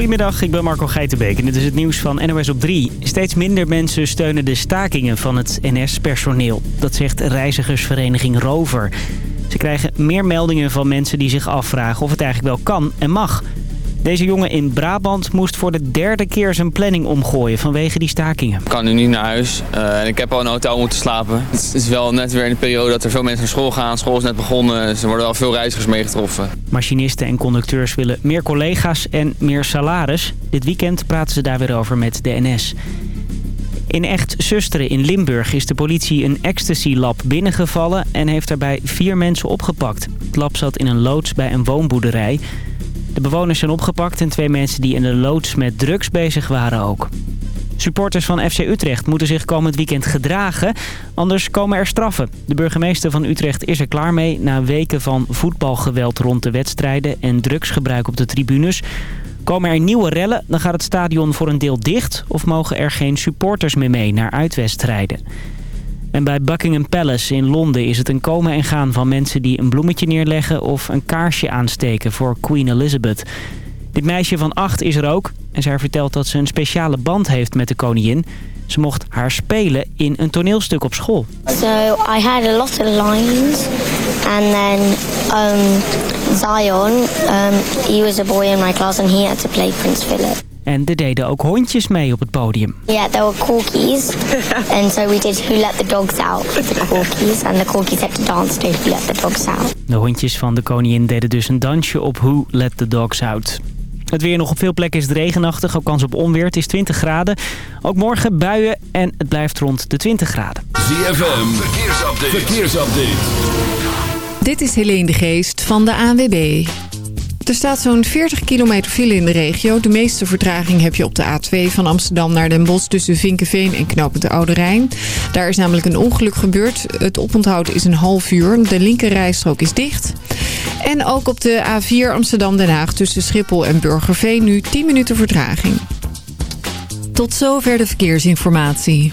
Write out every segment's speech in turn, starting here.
Goedemiddag, ik ben Marco Geitenbeek en dit is het nieuws van NOS op 3. Steeds minder mensen steunen de stakingen van het NS-personeel. Dat zegt reizigersvereniging Rover. Ze krijgen meer meldingen van mensen die zich afvragen of het eigenlijk wel kan en mag... Deze jongen in Brabant moest voor de derde keer zijn planning omgooien vanwege die stakingen. Ik kan nu niet naar huis uh, en ik heb al in een hotel moeten slapen. Het is wel net weer in de periode dat er veel mensen naar school gaan. School is net begonnen, dus er worden wel veel reizigers meegetroffen. Machinisten en conducteurs willen meer collega's en meer salaris. Dit weekend praten ze daar weer over met de NS. In Echt Zusteren in Limburg is de politie een ecstasy-lab binnengevallen... en heeft daarbij vier mensen opgepakt. Het lab zat in een loods bij een woonboerderij... De bewoners zijn opgepakt en twee mensen die in de loods met drugs bezig waren ook. Supporters van FC Utrecht moeten zich komend weekend gedragen, anders komen er straffen. De burgemeester van Utrecht is er klaar mee na weken van voetbalgeweld rond de wedstrijden en drugsgebruik op de tribunes. Komen er nieuwe rellen, dan gaat het stadion voor een deel dicht of mogen er geen supporters meer mee naar uitwedstrijden. En bij Buckingham Palace in Londen is het een komen en gaan van mensen die een bloemetje neerleggen of een kaarsje aansteken voor Queen Elizabeth. Dit meisje van acht is er ook en zij vertelt dat ze een speciale band heeft met de koningin. Ze mocht haar spelen in een toneelstuk op school. So I had a lot of lines and then um, Zion, um, he was a boy in my class and he had to play Prince Philip. En er deden ook hondjes mee op het podium. Ja, yeah, there were corgis. and so we did Who Let the Dogs Out with the corgis. And the corgis had to dance to Who Let the Dogs Out. De hondjes van de koningin deden dus een dansje op Who Let the Dogs Out. Het weer nog op veel plekken is het regenachtig. Ook kans op onweer. Het is 20 graden. Ook morgen buien en het blijft rond de 20 graden. ZFM, verkeersupdate. verkeersupdate. Dit is Helene de Geest van de ANWB. Er staat zo'n 40 kilometer file in de regio. De meeste vertraging heb je op de A2 van Amsterdam naar Den Bosch... tussen Vinkenveen en Knopend de Oude Rijn. Daar is namelijk een ongeluk gebeurd. Het oponthoud is een half uur. De linkerrijstrook is dicht. En ook op de A4 Amsterdam-Den Haag tussen Schiphol en Burgerveen... nu 10 minuten vertraging. Tot zover de verkeersinformatie.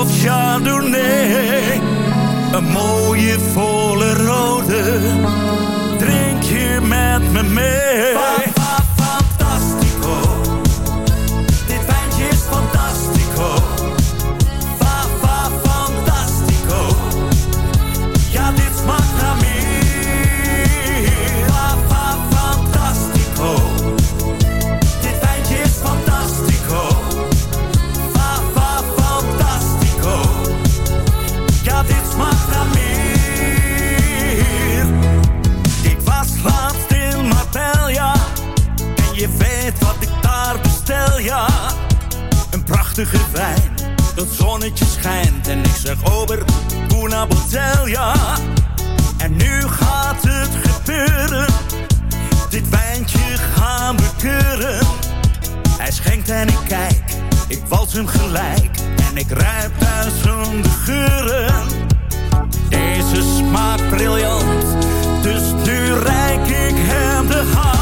Of chardonnay. Een mooie volle dat zonnetje schijnt. En ik zeg over, una botella. En nu gaat het gebeuren. Dit wijntje gaan we keuren. Hij schenkt en ik kijk, ik wals hem gelijk. En ik ruik duizenden geuren. Deze smaakt briljant, dus nu reik ik hem de hand.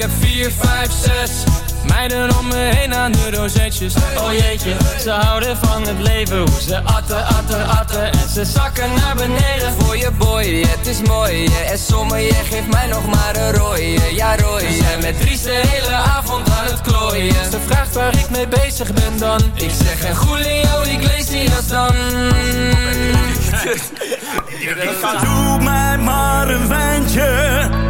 Heb 4, 5, 6 meiden om me heen aan de rozetjes. Oh jeetje, ze houden van het leven, hoe ze atten, atten, atten en ze zakken naar beneden. voor je boy, het is mooi. En sommige geeft mij nog maar een rooie, ja rooie. We zijn met Dries de hele avond aan het klooien. Ze vraagt waar ik mee bezig ben dan. Ik zeg en Julio Iglesias dan. Doe mij maar een de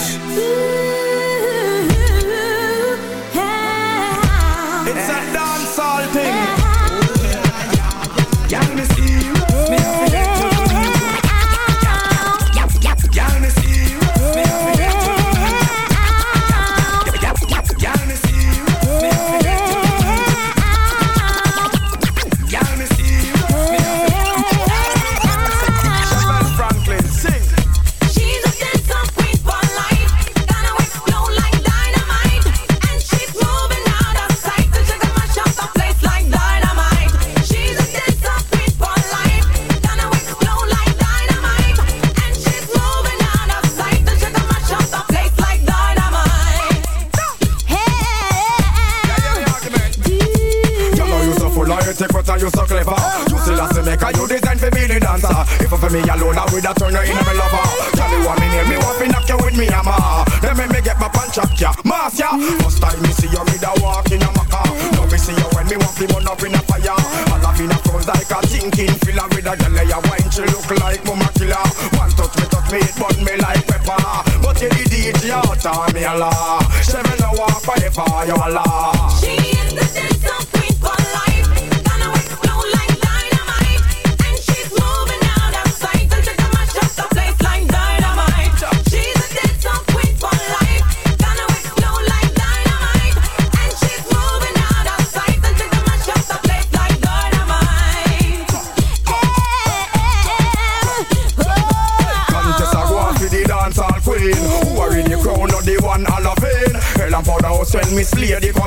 for me alone. I would have turned her into me lover. Tell you what me near me want me knock you with me hammer. Let me me get my punch up ya, mass ya. First time me see you, me da walk in a maca. Now me see you when me walk, me burn up in a fire. I love in a front like a thinking filler with a girl ya wine, she look like mama killer. One touch me, touch me, it burn me like pepper. But you the DJ out of me a la. Seven hour forever, you a la. She is the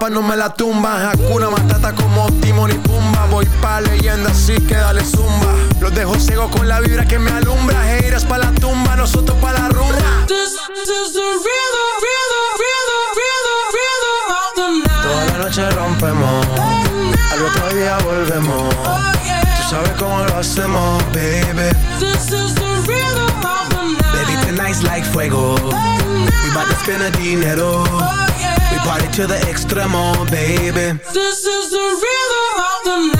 paz no me la tumba. Hakuna Matata como Timon y Pumba. Voy pa' leyenda así que dale zumba. Los dejo ciego con la vibra que me alumbra. Heiras pa' la tumba, nosotros pa' la rumba. This is the rhythm, rhythm, rhythm, rhythm, rhythm of the night. Toda la noche rompemos. Al otro día volvemos. Tú sabes cómo lo hacemos, baby. This is the rhythm of the night. Baby, tonight's like fuego. We bout to spend a dinero. We party to the extremo, baby. This is the rhythm of the night.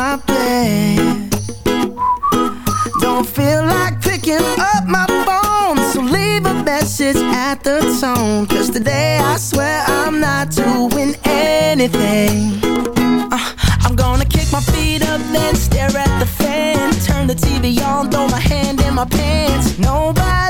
my bed. Don't feel like picking up my phone, so leave a message at the tone. Cause today I swear I'm not doing anything. Uh, I'm gonna kick my feet up, then stare at the fan. Turn the TV on, throw my hand in my pants. Nobody's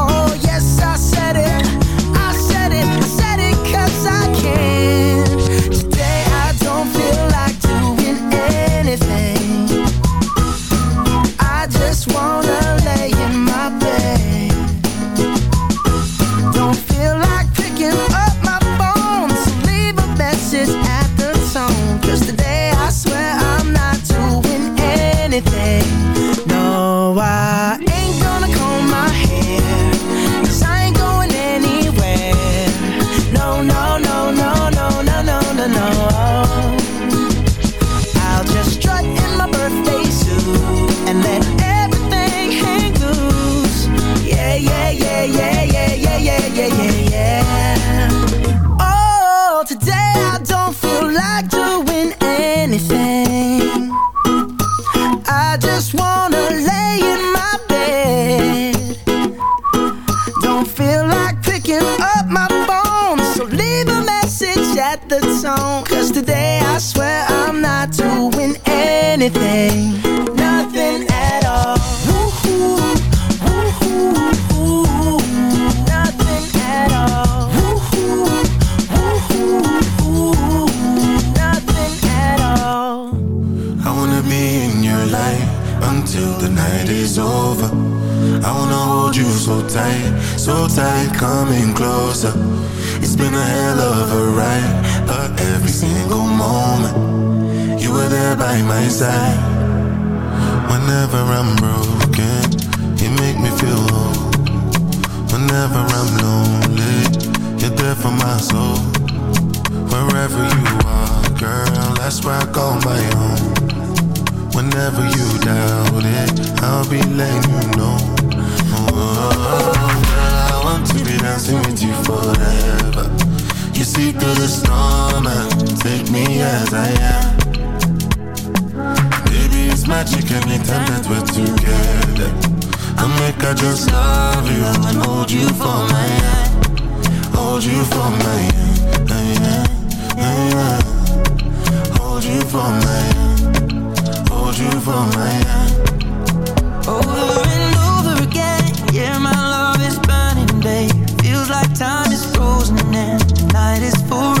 magic anytime that we're together. I make I just love you and hold you for my hand. Hold you for my hand. hand, hand. Hold you for my hand. Hold you for my hand. Over and over again, yeah, my love is burning, babe. Feels like time is frozen and night is for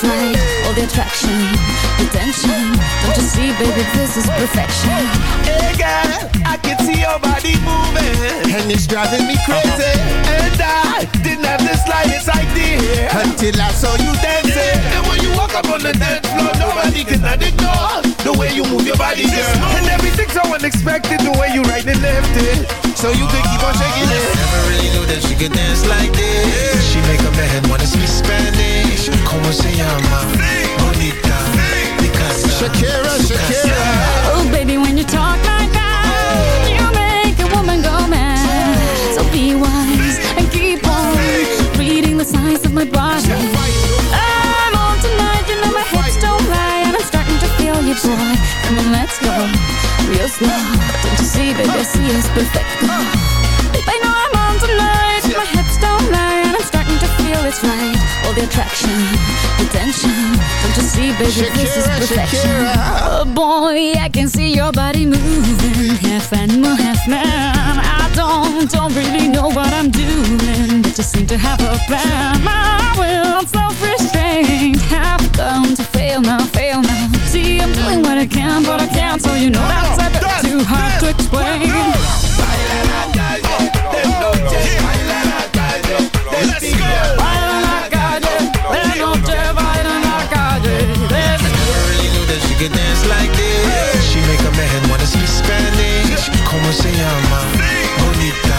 To right. All the attraction, the tension. Don't you see, baby, this is perfection. Hey girl, I can see your body moving. And it's driving me crazy. And I didn't have the slightest idea. Until I saw you dancing. And when you walk up on the dance floor, nobody can ignore the way you move your body, girl. And everything's so unexpected, the way you right and left it. So you could keep on shaking it. Never really knew that she could dance like this. She make a man wanna speak Spanish. Como se llama? Bonita. Picasa. Shakira, Shakira. Oh, baby, when you talk like that, you make a woman go mad. So be wise and keep on reading the signs of my body. I'm on tonight, you know my hips don't lie, and I'm starting to feel you, boy. Come on, let's go real slow. Don't you see, baby, I see it's perfect. Babe, I know I'm on tonight, my hips don't lie, and I'm starting to feel it's right. All the attraction, the tension. Don't you see, baby, this is perfection. Shakira. Oh boy, I can see your body moving, half animal, half man. I don't, really know what I'm doing, but just seem to have a plan. My will, self-restraint, have come to fail now, fail now. See, I'm doing what I can, but I can't, so you know that's a bit too hard to explain. Like this. She make a man wanna speak Spanish. Como se llama? Bonita.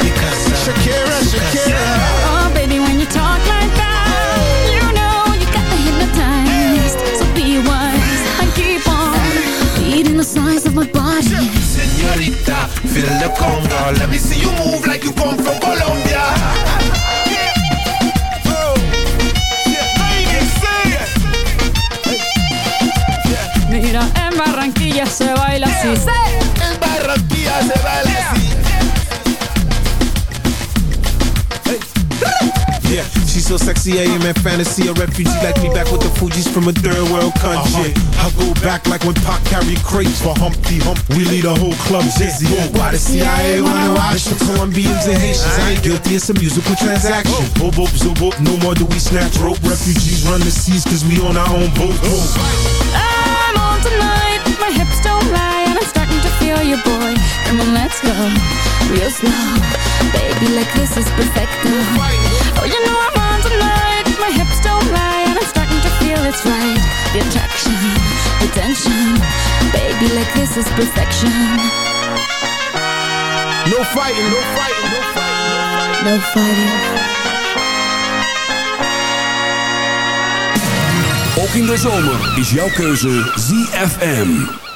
Picasa. Shakira, Shakira. Oh, baby, when you talk like that, you know you got me hypnotized. So be wise and keep on reading the signs of my body. Señorita, feel the conga. Let me see you move like you come from Colombia. Oh. Mira, en Barranquilla se baila así. En Barranquilla se baila así. Yeah, she's so sexy, I am in fantasy. A refugee like me back with the Fugees from a third world country. Uh-huh. I go back like when Pac carried crates for Humpty Hump. We lead a whole club dizzy. Why the CIA wanna watch the Colombians and Haitians? Uh-huh. I ain't guilty, it's a musical transaction. Oh. Boop, boop, zoop, boop, no more do we snatch rope. Refugees run the seas cause we on our own boat. I'm on tonight, my hips don't lie, and I'm starting to feel you, boy. Come on, let's go real slow, baby. Like this is perfect. Oh, you know I'm on tonight, my hips don't lie, and I'm starting to feel it's right. The attraction, the tension, baby. Like this is perfection. No fighting, no fighting, no fighting. No fighting. Ook in de zomer is jouw keuze ZFM.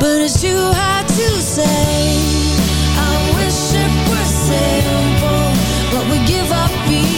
but it's you i give up easy.